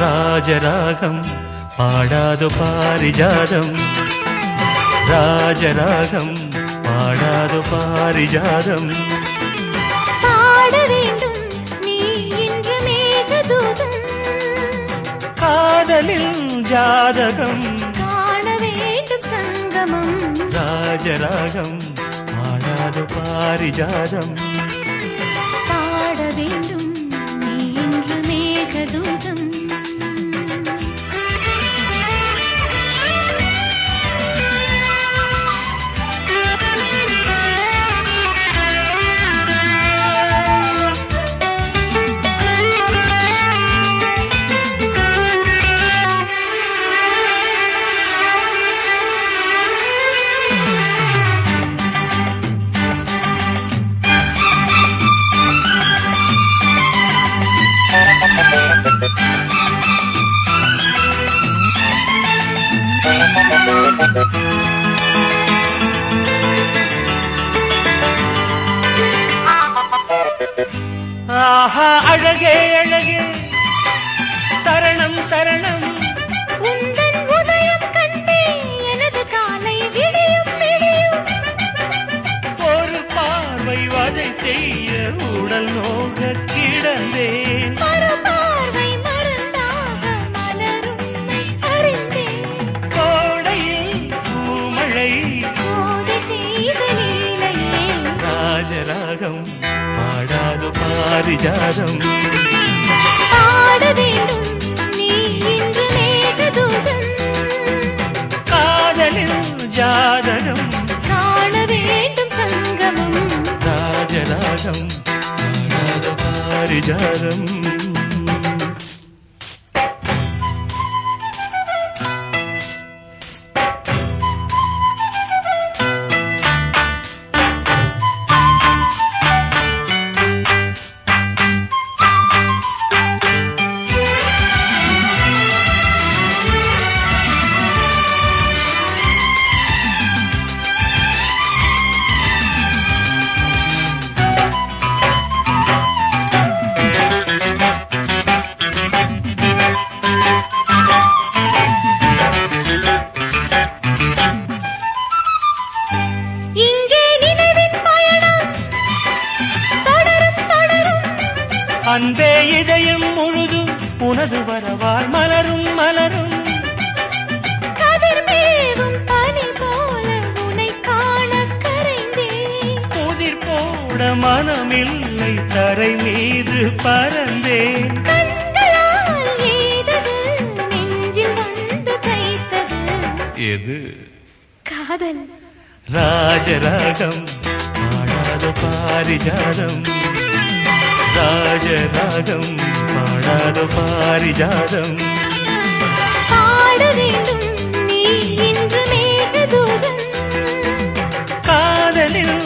ராஜராகம் பாடாதோ பாரிஜாதம். ராஜராகம் பாடாதோ பாரிஜாதம். காதலில் ஜாதகம். காண வேண்டும் சங்கமம். ராஜராகம் பாடாதோ பாரிஜாதம். ஆஹா அழகே அழகே. சரணம் சரணம். உந்தன் உதயம் கண்டே எனது காலை விடியும் விடியும். ஒரு பார்வை வதை செய்ய உடல் நோக கிடந்தேன். பாரிஜாதம் காதலில் ஜாதகம். காண வேண்டும் சங்கமம். ராஜராகம் பாடாது பாரிஜாதம் அன்பே இதயம் முழுதும் உனது வரவால் மலரும் மலரும். மனமில்லை தரை மீது பறந்தேன். எது? காதல். ராஜராகம் பாடாத பாரிஜாதம். ராஜராகம் பாடாத பாரிஜாதம் பாட வேண்டும் நீ இன்று மேகதூதம் காதலில்